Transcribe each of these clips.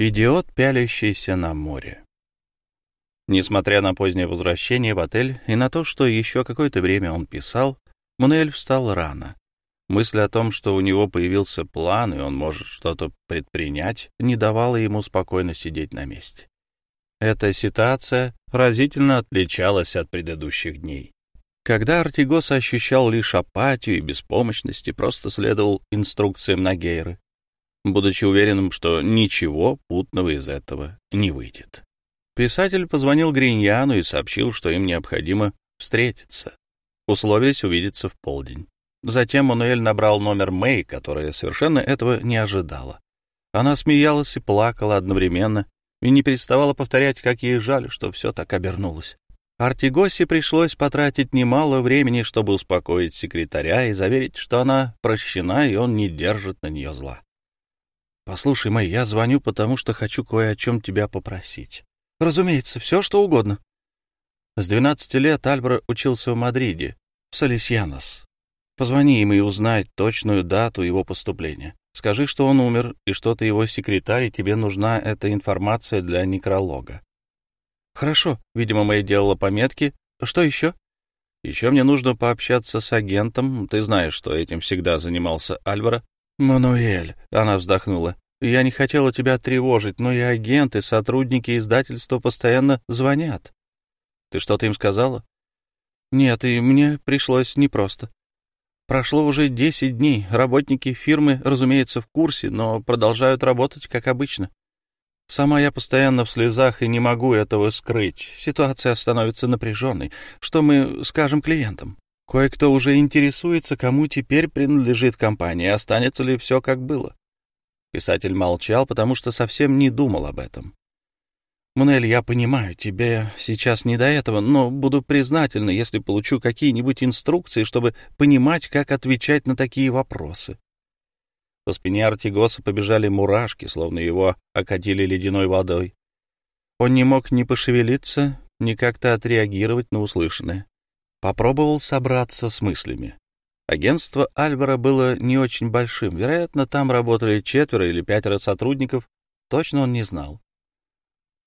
Идиот, пялящийся на море. Несмотря на позднее возвращение в отель и на то, что еще какое-то время он писал, Мануэль встал рано. Мысль о том, что у него появился план, и он может что-то предпринять, не давала ему спокойно сидеть на месте. Эта ситуация разительно отличалась от предыдущих дней. Когда Артигос ощущал лишь апатию и беспомощность и просто следовал инструкциям Нагейры, будучи уверенным, что ничего путного из этого не выйдет. Писатель позвонил Гриньяну и сообщил, что им необходимо встретиться. Условились увидеться в полдень. Затем Мануэль набрал номер Мэй, которая совершенно этого не ожидала. Она смеялась и плакала одновременно, и не переставала повторять, как ей жаль, что все так обернулось. Артигосе пришлось потратить немало времени, чтобы успокоить секретаря и заверить, что она прощена, и он не держит на нее зла. «Послушай, Мэй, я звоню, потому что хочу кое о чем тебя попросить». «Разумеется, все, что угодно». С двенадцати лет Альбро учился в Мадриде, в Салисьянос. Позвони им и узнай точную дату его поступления. Скажи, что он умер, и что ты его секретарь, и тебе нужна эта информация для некролога. Хорошо, видимо, Мэй делала пометки. Что еще? Еще мне нужно пообщаться с агентом. Ты знаешь, что этим всегда занимался Альвара. «Мануэль», — она вздохнула, — «я не хотела тебя тревожить, но и агенты, сотрудники издательства постоянно звонят». «Ты что-то им сказала?» «Нет, и мне пришлось непросто. Прошло уже десять дней, работники фирмы, разумеется, в курсе, но продолжают работать, как обычно. Сама я постоянно в слезах и не могу этого скрыть. Ситуация становится напряженной. Что мы скажем клиентам? Кое-кто уже интересуется, кому теперь принадлежит компания, останется ли все как было. Писатель молчал, потому что совсем не думал об этом. «Мнель, я понимаю, тебе сейчас не до этого, но буду признательна, если получу какие-нибудь инструкции, чтобы понимать, как отвечать на такие вопросы». По спине Артигоса побежали мурашки, словно его окатили ледяной водой. Он не мог ни пошевелиться, ни как-то отреагировать на услышанное. Попробовал собраться с мыслями. Агентство Альвара было не очень большим. Вероятно, там работали четверо или пятеро сотрудников. Точно он не знал.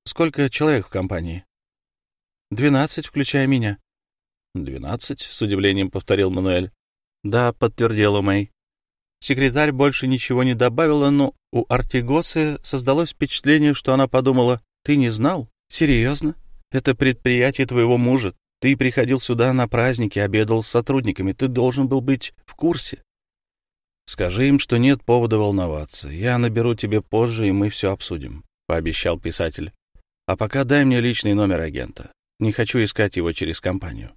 Сколько человек в компании? Двенадцать, включая меня. Двенадцать, с удивлением повторил Мануэль. Да, подтвердила Мэй. Секретарь больше ничего не добавила, но у Артигосы создалось впечатление, что она подумала, «Ты не знал? Серьезно? Это предприятие твоего мужа. Ты приходил сюда на праздники, обедал с сотрудниками. Ты должен был быть в курсе. Скажи им, что нет повода волноваться. Я наберу тебе позже, и мы все обсудим, — пообещал писатель. А пока дай мне личный номер агента. Не хочу искать его через компанию.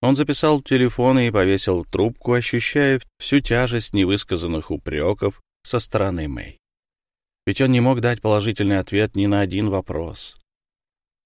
Он записал телефон и повесил трубку, ощущая всю тяжесть невысказанных упреков со стороны Мэй. Ведь он не мог дать положительный ответ ни на один вопрос.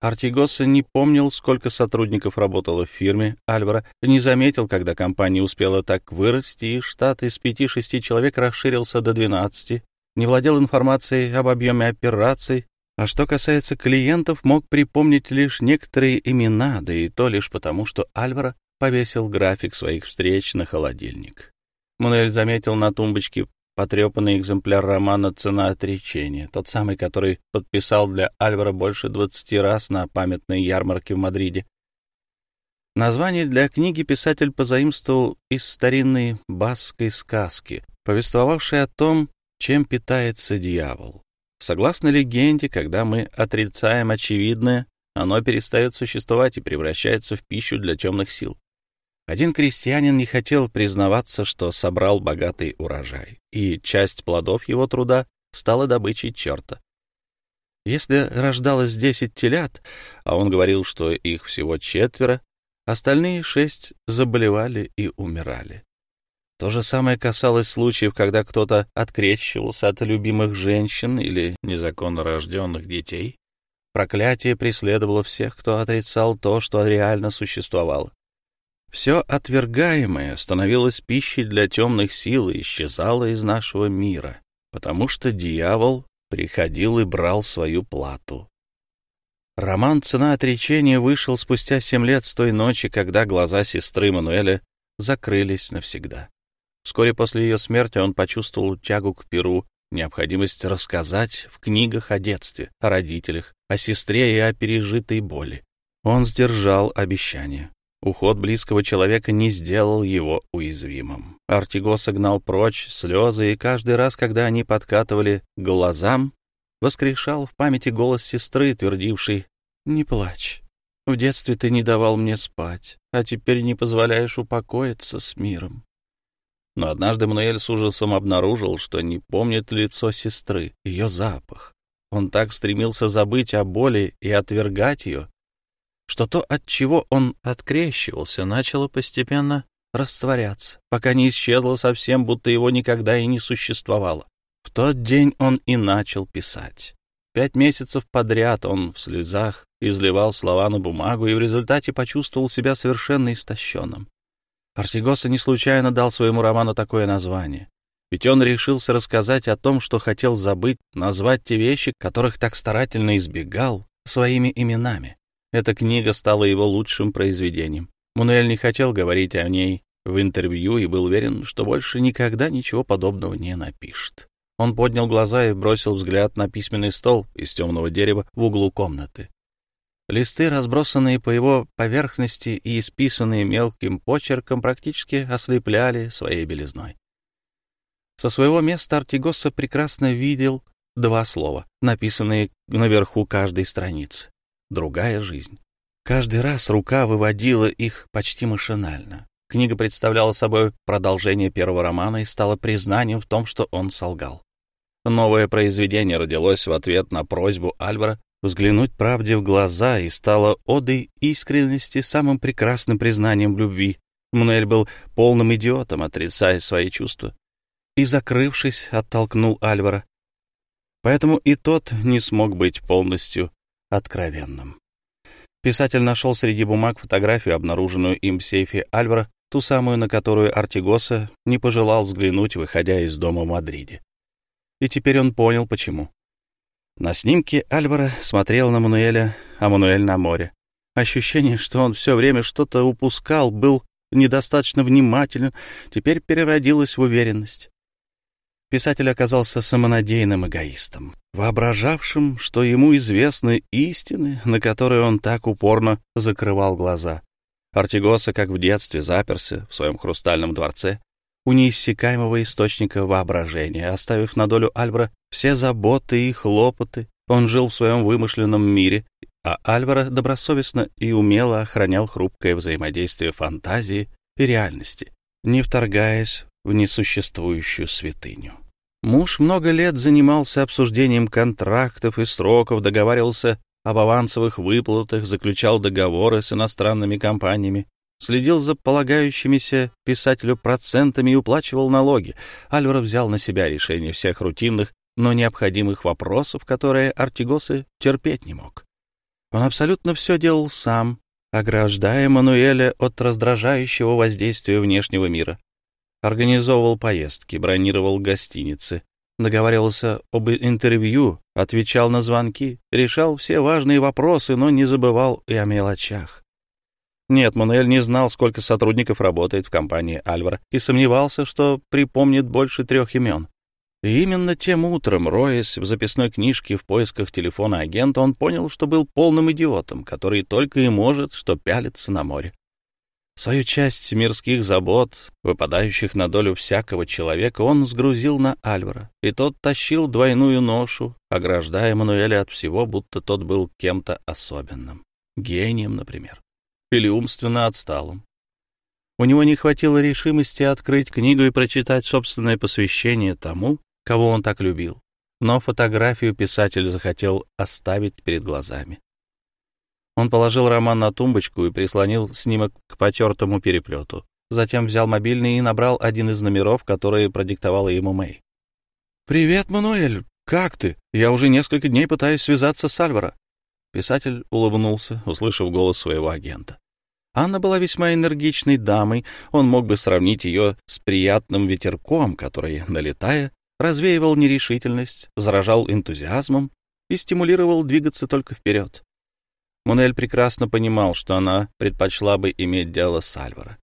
Артигоса не помнил, сколько сотрудников работало в фирме Альвара, не заметил, когда компания успела так вырасти, и штат из пяти-шести человек расширился до двенадцати, не владел информацией об объеме операций, а что касается клиентов, мог припомнить лишь некоторые имена, да и то лишь потому, что Альвара повесил график своих встреч на холодильник. Мануэль заметил на тумбочке потрепанный экземпляр романа «Цена отречения», тот самый, который подписал для Альвара больше двадцати раз на памятной ярмарке в Мадриде. Название для книги писатель позаимствовал из старинной басской сказки, повествовавшей о том, чем питается дьявол. Согласно легенде, когда мы отрицаем очевидное, оно перестает существовать и превращается в пищу для темных сил. Один крестьянин не хотел признаваться, что собрал богатый урожай, и часть плодов его труда стала добычей черта. Если рождалось десять телят, а он говорил, что их всего четверо, остальные шесть заболевали и умирали. То же самое касалось случаев, когда кто-то открещивался от любимых женщин или незаконно рожденных детей. Проклятие преследовало всех, кто отрицал то, что реально существовало. Все отвергаемое становилось пищей для темных сил и исчезало из нашего мира, потому что дьявол приходил и брал свою плату. Роман «Цена отречения» вышел спустя семь лет с той ночи, когда глаза сестры Мануэля закрылись навсегда. Вскоре после ее смерти он почувствовал тягу к перу необходимость рассказать в книгах о детстве, о родителях, о сестре и о пережитой боли. Он сдержал обещание. Уход близкого человека не сделал его уязвимым. Артиго согнал прочь слезы, и каждый раз, когда они подкатывали к глазам, воскрешал в памяти голос сестры, твердивший «Не плачь, в детстве ты не давал мне спать, а теперь не позволяешь упокоиться с миром». Но однажды Мануэль с ужасом обнаружил, что не помнит лицо сестры, ее запах. Он так стремился забыть о боли и отвергать ее, что то, от чего он открещивался, начало постепенно растворяться, пока не исчезло совсем, будто его никогда и не существовало. В тот день он и начал писать. Пять месяцев подряд он в слезах изливал слова на бумагу и в результате почувствовал себя совершенно истощенным. Артигоса не случайно дал своему роману такое название. Ведь он решился рассказать о том, что хотел забыть, назвать те вещи, которых так старательно избегал, своими именами. Эта книга стала его лучшим произведением. Мунуэль не хотел говорить о ней в интервью и был уверен, что больше никогда ничего подобного не напишет. Он поднял глаза и бросил взгляд на письменный стол из темного дерева в углу комнаты. Листы, разбросанные по его поверхности и исписанные мелким почерком, практически ослепляли своей белизной. Со своего места Артигоса прекрасно видел два слова, написанные наверху каждой страницы другая жизнь. Каждый раз рука выводила их почти машинально. Книга представляла собой продолжение первого романа и стала признанием в том, что он солгал. Новое произведение родилось в ответ на просьбу Альвара взглянуть правде в глаза и стало одой искренности самым прекрасным признанием в любви. Мнель был полным идиотом, отрицая свои чувства, и, закрывшись, оттолкнул Альвара. Поэтому и тот не смог быть полностью откровенным. Писатель нашел среди бумаг фотографию, обнаруженную им в сейфе Альвара, ту самую, на которую Артигоса не пожелал взглянуть, выходя из дома в Мадриде. И теперь он понял, почему. На снимке Альвара смотрел на Мануэля, а Мануэль на море. Ощущение, что он все время что-то упускал, был недостаточно внимателен, теперь переродилось в уверенность. Писатель оказался самонадеянным эгоистом, воображавшим, что ему известны истины, на которые он так упорно закрывал глаза. Артигоса, как в детстве, заперся в своем хрустальном дворце у неиссякаемого источника воображения, оставив на долю Альбра все заботы и хлопоты. Он жил в своем вымышленном мире, а Альвара добросовестно и умело охранял хрупкое взаимодействие фантазии и реальности, не вторгаясь в несуществующую святыню. Муж много лет занимался обсуждением контрактов и сроков, договаривался об авансовых выплатах, заключал договоры с иностранными компаниями, следил за полагающимися писателю процентами и уплачивал налоги. Альвара взял на себя решение всех рутинных, но необходимых вопросов, которые Артигосы терпеть не мог. Он абсолютно все делал сам, ограждая Мануэля от раздражающего воздействия внешнего мира организовывал поездки, бронировал гостиницы, договаривался об интервью, отвечал на звонки, решал все важные вопросы, но не забывал и о мелочах. Нет, Мануэль не знал, сколько сотрудников работает в компании Альвара, и сомневался, что припомнит больше трех имен. И именно тем утром, роясь в записной книжке в поисках телефона агента, он понял, что был полным идиотом, который только и может, что пялиться на море. Свою часть мирских забот, выпадающих на долю всякого человека, он сгрузил на Альвара, и тот тащил двойную ношу, ограждая Мануэля от всего, будто тот был кем-то особенным, гением, например, или умственно отсталым. У него не хватило решимости открыть книгу и прочитать собственное посвящение тому, кого он так любил, но фотографию писатель захотел оставить перед глазами. Он положил роман на тумбочку и прислонил снимок к потертому переплету. Затем взял мобильный и набрал один из номеров, которые продиктовала ему Мэй. «Привет, Мануэль! Как ты? Я уже несколько дней пытаюсь связаться с Альваро». Писатель улыбнулся, услышав голос своего агента. Анна была весьма энергичной дамой, он мог бы сравнить ее с приятным ветерком, который, налетая, развеивал нерешительность, заражал энтузиазмом и стимулировал двигаться только вперед. Мунель прекрасно понимал, что она предпочла бы иметь дело с Альваро.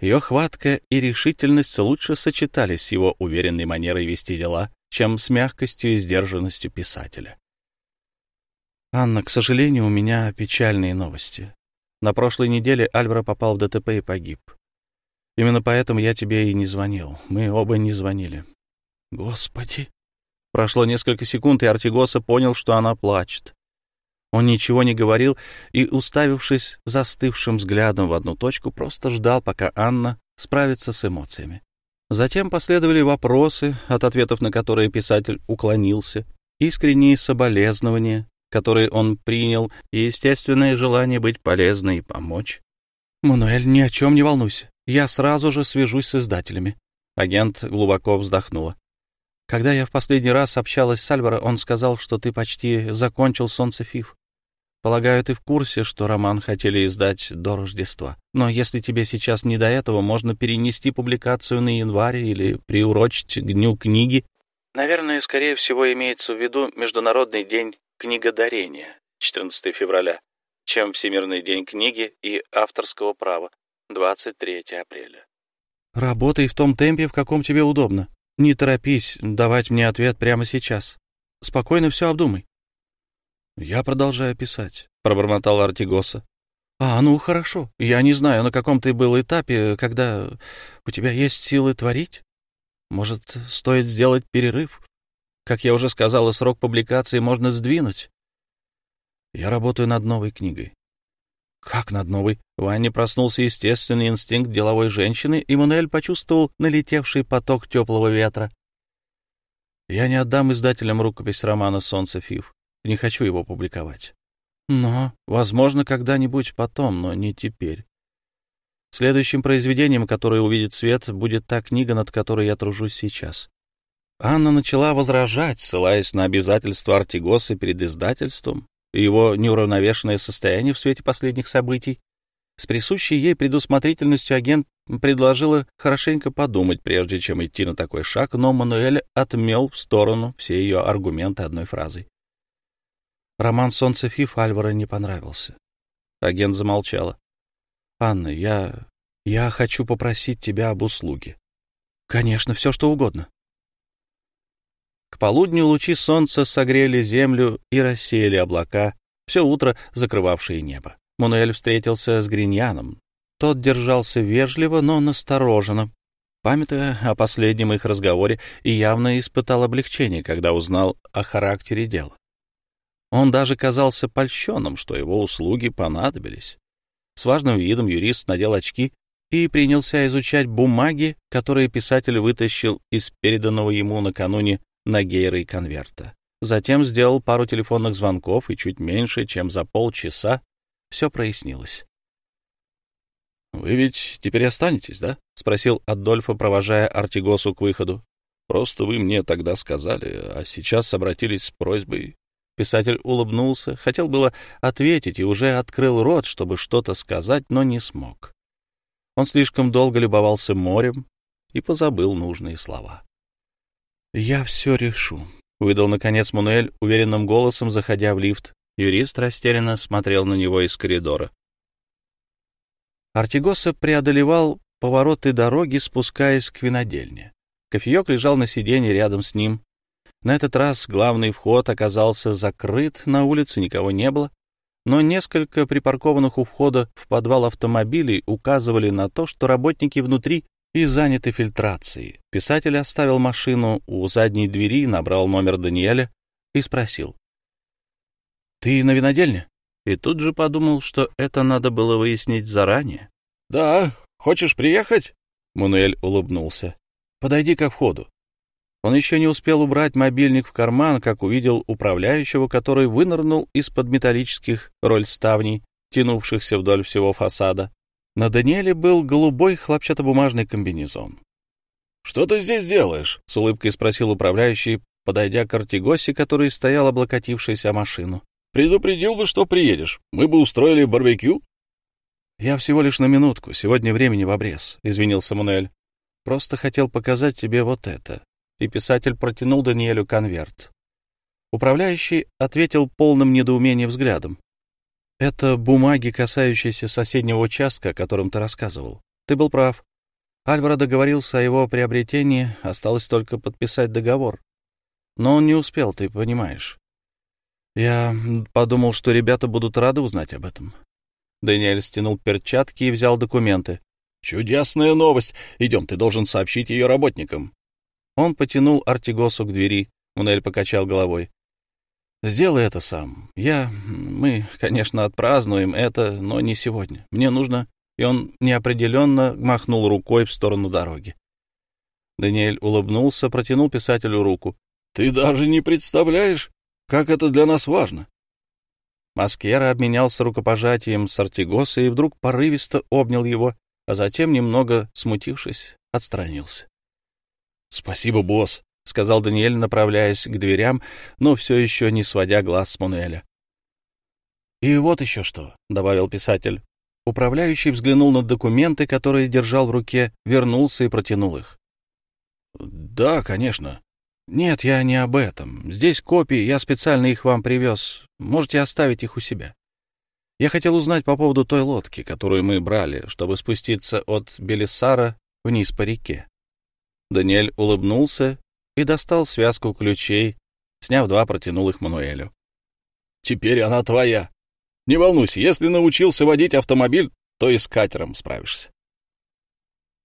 Ее хватка и решительность лучше сочетались с его уверенной манерой вести дела, чем с мягкостью и сдержанностью писателя. «Анна, к сожалению, у меня печальные новости. На прошлой неделе Альвара попал в ДТП и погиб. Именно поэтому я тебе и не звонил. Мы оба не звонили». «Господи!» Прошло несколько секунд, и Артигоса понял, что она плачет. Он ничего не говорил и, уставившись застывшим взглядом в одну точку, просто ждал, пока Анна справится с эмоциями. Затем последовали вопросы, от ответов на которые писатель уклонился, искренние соболезнования, которые он принял, и естественное желание быть полезной и помочь. «Мануэль, ни о чем не волнуйся. Я сразу же свяжусь с издателями». Агент глубоко вздохнула. «Когда я в последний раз общалась с Альваро, он сказал, что ты почти закончил «Солнце Фиф». Полагаю, ты в курсе, что роман хотели издать до Рождества. Но если тебе сейчас не до этого, можно перенести публикацию на январь или приурочить к дню книги. Наверное, скорее всего, имеется в виду Международный день книгодарения, 14 февраля, чем Всемирный день книги и авторского права, 23 апреля. Работай в том темпе, в каком тебе удобно. Не торопись давать мне ответ прямо сейчас. Спокойно все обдумай. «Я продолжаю писать», — пробормотал Артигоса. «А, ну хорошо. Я не знаю, на каком ты был этапе, когда у тебя есть силы творить. Может, стоит сделать перерыв? Как я уже сказала, срок публикации можно сдвинуть. Я работаю над новой книгой». «Как над новой?» В Анне проснулся естественный инстинкт деловой женщины, и Мануэль почувствовал налетевший поток теплого ветра. «Я не отдам издателям рукопись романа «Солнце Фив». Не хочу его публиковать. Но, возможно, когда-нибудь потом, но не теперь. Следующим произведением, которое увидит свет, будет та книга, над которой я тружусь сейчас. Анна начала возражать, ссылаясь на обязательства Артигоса перед издательством и его неуравновешенное состояние в свете последних событий. С присущей ей предусмотрительностью агент предложила хорошенько подумать, прежде чем идти на такой шаг, но Мануэль отмел в сторону все ее аргументы одной фразой. Роман «Солнце Фиф» Альвара не понравился. Агент замолчала. «Анна, я... я хочу попросить тебя об услуге». «Конечно, все что угодно». К полудню лучи солнца согрели землю и рассеяли облака, все утро закрывавшие небо. Мануэль встретился с Гриньяном. Тот держался вежливо, но настороженно, памятуя о последнем их разговоре, и явно испытал облегчение, когда узнал о характере дела. Он даже казался польщенным, что его услуги понадобились. С важным видом юрист надел очки и принялся изучать бумаги, которые писатель вытащил из переданного ему накануне Нагейрой конверта. Затем сделал пару телефонных звонков, и чуть меньше, чем за полчаса, все прояснилось. «Вы ведь теперь останетесь, да?» — спросил Адольфо, провожая Артигосу к выходу. «Просто вы мне тогда сказали, а сейчас обратились с просьбой Писатель улыбнулся, хотел было ответить и уже открыл рот, чтобы что-то сказать, но не смог. Он слишком долго любовался морем и позабыл нужные слова. «Я все решу», — выдал, наконец, Мануэль уверенным голосом, заходя в лифт. Юрист растерянно смотрел на него из коридора. Артигоса преодолевал повороты дороги, спускаясь к винодельне. Кофеек лежал на сиденье рядом с ним, на этот раз главный вход оказался закрыт, на улице никого не было, но несколько припаркованных у входа в подвал автомобилей указывали на то, что работники внутри и заняты фильтрацией. Писатель оставил машину у задней двери, набрал номер Даниэля и спросил. «Ты на винодельне?» И тут же подумал, что это надо было выяснить заранее. «Да, хочешь приехать?» Мануэль улыбнулся. «Подойди ко входу. Он еще не успел убрать мобильник в карман, как увидел управляющего, который вынырнул из-под металлических рольставней, тянувшихся вдоль всего фасада. На Даниэле был голубой хлопчатобумажный комбинезон. «Что ты здесь делаешь?» — с улыбкой спросил управляющий, подойдя к Артигосе, который стоял, облокотившись о машину. «Предупредил бы, что приедешь. Мы бы устроили барбекю». «Я всего лишь на минутку. Сегодня времени в обрез», — извинился Мануэль. «Просто хотел показать тебе вот это» и писатель протянул Даниэлю конверт. Управляющий ответил полным недоумением взглядом. «Это бумаги, касающиеся соседнего участка, о котором ты рассказывал. Ты был прав. Альваро договорился о его приобретении, осталось только подписать договор. но он не успел, ты понимаешь. Я подумал, что ребята будут рады узнать об этом. Даниэль стянул перчатки и взял документы. «Чудесная новость! Идем, ты должен сообщить ее работникам». Он потянул Артигосу к двери. Мунель покачал головой. «Сделай это сам. Я... Мы, конечно, отпразднуем это, но не сегодня. Мне нужно...» И он неопределенно махнул рукой в сторону дороги. Даниэль улыбнулся, протянул писателю руку. «Ты даже не представляешь, как это для нас важно!» Маскера обменялся рукопожатием с Артигоса и вдруг порывисто обнял его, а затем, немного смутившись, отстранился. «Спасибо, босс», — сказал Даниэль, направляясь к дверям, но все еще не сводя глаз с Мунеля. «И вот еще что», — добавил писатель. Управляющий взглянул на документы, которые держал в руке, вернулся и протянул их. «Да, конечно». «Нет, я не об этом. Здесь копии, я специально их вам привез. Можете оставить их у себя. Я хотел узнать по поводу той лодки, которую мы брали, чтобы спуститься от Белиссара вниз по реке». Даниэль улыбнулся и достал связку ключей, сняв два, протянул их Мануэлю. «Теперь она твоя. Не волнуйся, если научился водить автомобиль, то и с катером справишься».